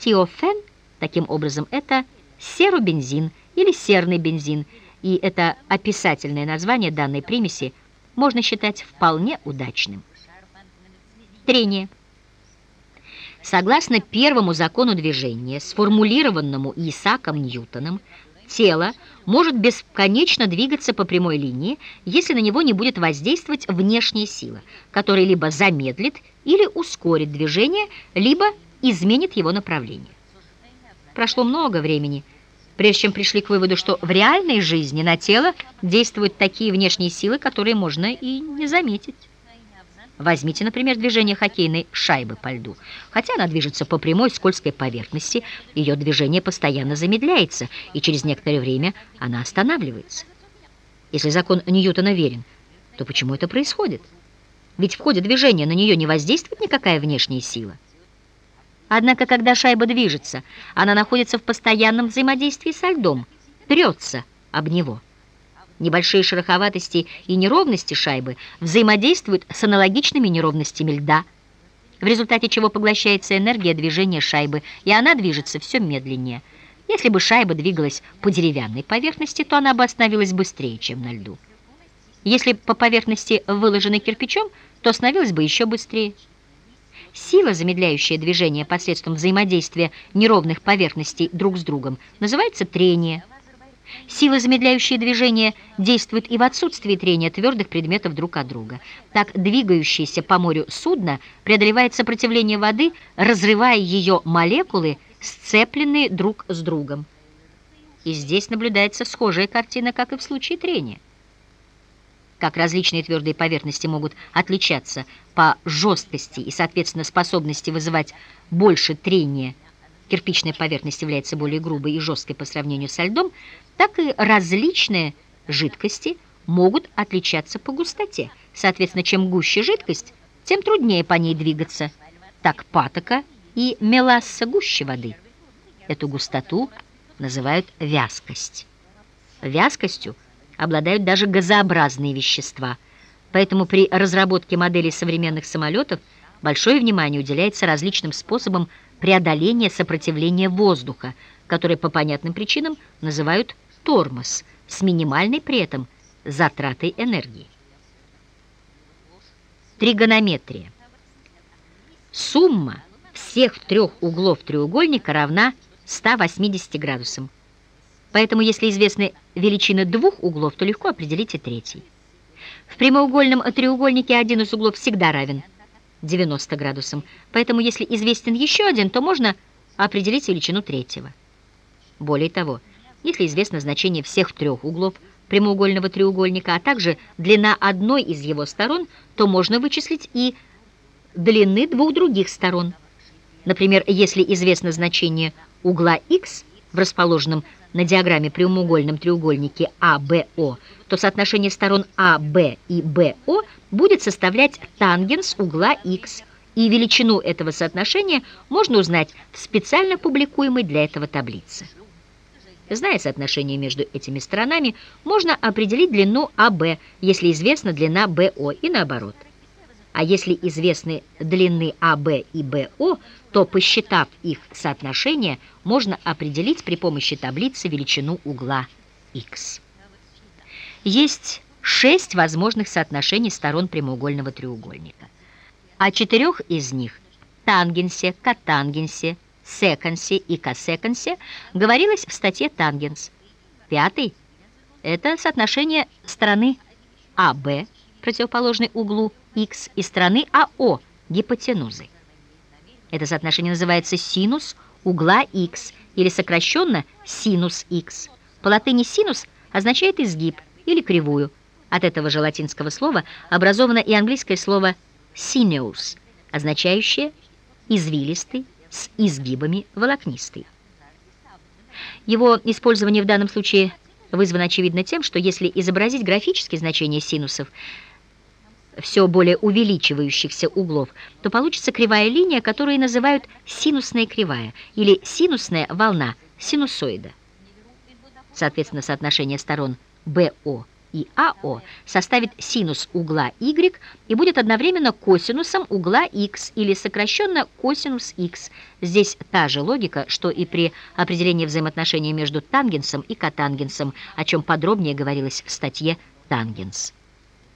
Тиофен, таким образом, это серобензин или серный бензин, и это описательное название данной примеси можно считать вполне удачным. Трение. Согласно первому закону движения, сформулированному Исааком Ньютоном, тело может бесконечно двигаться по прямой линии, если на него не будет воздействовать внешняя сила, которая либо замедлит или ускорит движение, либо изменит его направление. Прошло много времени, прежде чем пришли к выводу, что в реальной жизни на тело действуют такие внешние силы, которые можно и не заметить. Возьмите, например, движение хоккейной шайбы по льду. Хотя она движется по прямой скользкой поверхности, ее движение постоянно замедляется, и через некоторое время она останавливается. Если закон Ньютона верен, то почему это происходит? Ведь в ходе движения на нее не воздействует никакая внешняя сила. Однако, когда шайба движется, она находится в постоянном взаимодействии со льдом, трется об него. Небольшие шероховатости и неровности шайбы взаимодействуют с аналогичными неровностями льда, в результате чего поглощается энергия движения шайбы, и она движется все медленнее. Если бы шайба двигалась по деревянной поверхности, то она бы остановилась быстрее, чем на льду. Если по поверхности выложенной кирпичом, то остановилась бы еще быстрее. Сила, замедляющая движение посредством взаимодействия неровных поверхностей друг с другом, называется трение – Сила, замедляющая движение, действует и в отсутствии трения твердых предметов друг от друга. Так двигающееся по морю судно преодолевает сопротивление воды, разрывая ее молекулы, сцепленные друг с другом. И здесь наблюдается схожая картина, как и в случае трения. Как различные твердые поверхности могут отличаться по жесткости и, соответственно, способности вызывать больше трения кирпичная поверхность является более грубой и жесткой по сравнению со льдом, так и различные жидкости могут отличаться по густоте. Соответственно, чем гуще жидкость, тем труднее по ней двигаться. Так патока и меласса гуще воды. Эту густоту называют вязкость. Вязкостью обладают даже газообразные вещества. Поэтому при разработке моделей современных самолетов большое внимание уделяется различным способам преодоления сопротивления воздуха, который по понятным причинам называют тормоз, с минимальной при этом затратой энергии. Тригонометрия. Сумма всех трех углов треугольника равна 180 градусам. Поэтому, если известны величины двух углов, то легко определить и третий. В прямоугольном треугольнике один из углов всегда равен 90 градусам, поэтому если известен еще один, то можно определить величину третьего. Более того, если известно значение всех трех углов прямоугольного треугольника, а также длина одной из его сторон, то можно вычислить и длины двух других сторон. Например, если известно значение угла х в расположенном на диаграмме прямоугольном треугольнике АБО, то соотношение сторон АБ и БО будет составлять тангенс угла х, и величину этого соотношения можно узнать в специально публикуемой для этого таблице. Зная соотношение между этими сторонами, можно определить длину АБ, если известна длина БО, и наоборот. А если известны длины АБ и БО, то, посчитав их соотношение, можно определить при помощи таблицы величину угла х. Есть шесть возможных соотношений сторон прямоугольного треугольника. О четырех из них – тангенсе, котангенсе, секансе и косекансе говорилось в статье «Тангенс». Пятый – это соотношение стороны АБ, противоположной углу х, и стороны АО, гипотенузы. Это соотношение называется синус угла х, или сокращенно синус х. По латыни синус означает изгиб или кривую. От этого же латинского слова образовано и английское слово sineus, означающее извилистый, с изгибами волокнистый. Его использование в данном случае вызвано, очевидно, тем, что если изобразить графические значения синусов, все более увеличивающихся углов, то получится кривая линия, которую называют синусная кривая или синусная волна, синусоида. Соответственно, соотношение сторон БО и АО составит синус угла y и будет одновременно косинусом угла x или сокращенно косинус x. Здесь та же логика, что и при определении взаимоотношений между тангенсом и котангенсом, о чем подробнее говорилось в статье «Тангенс».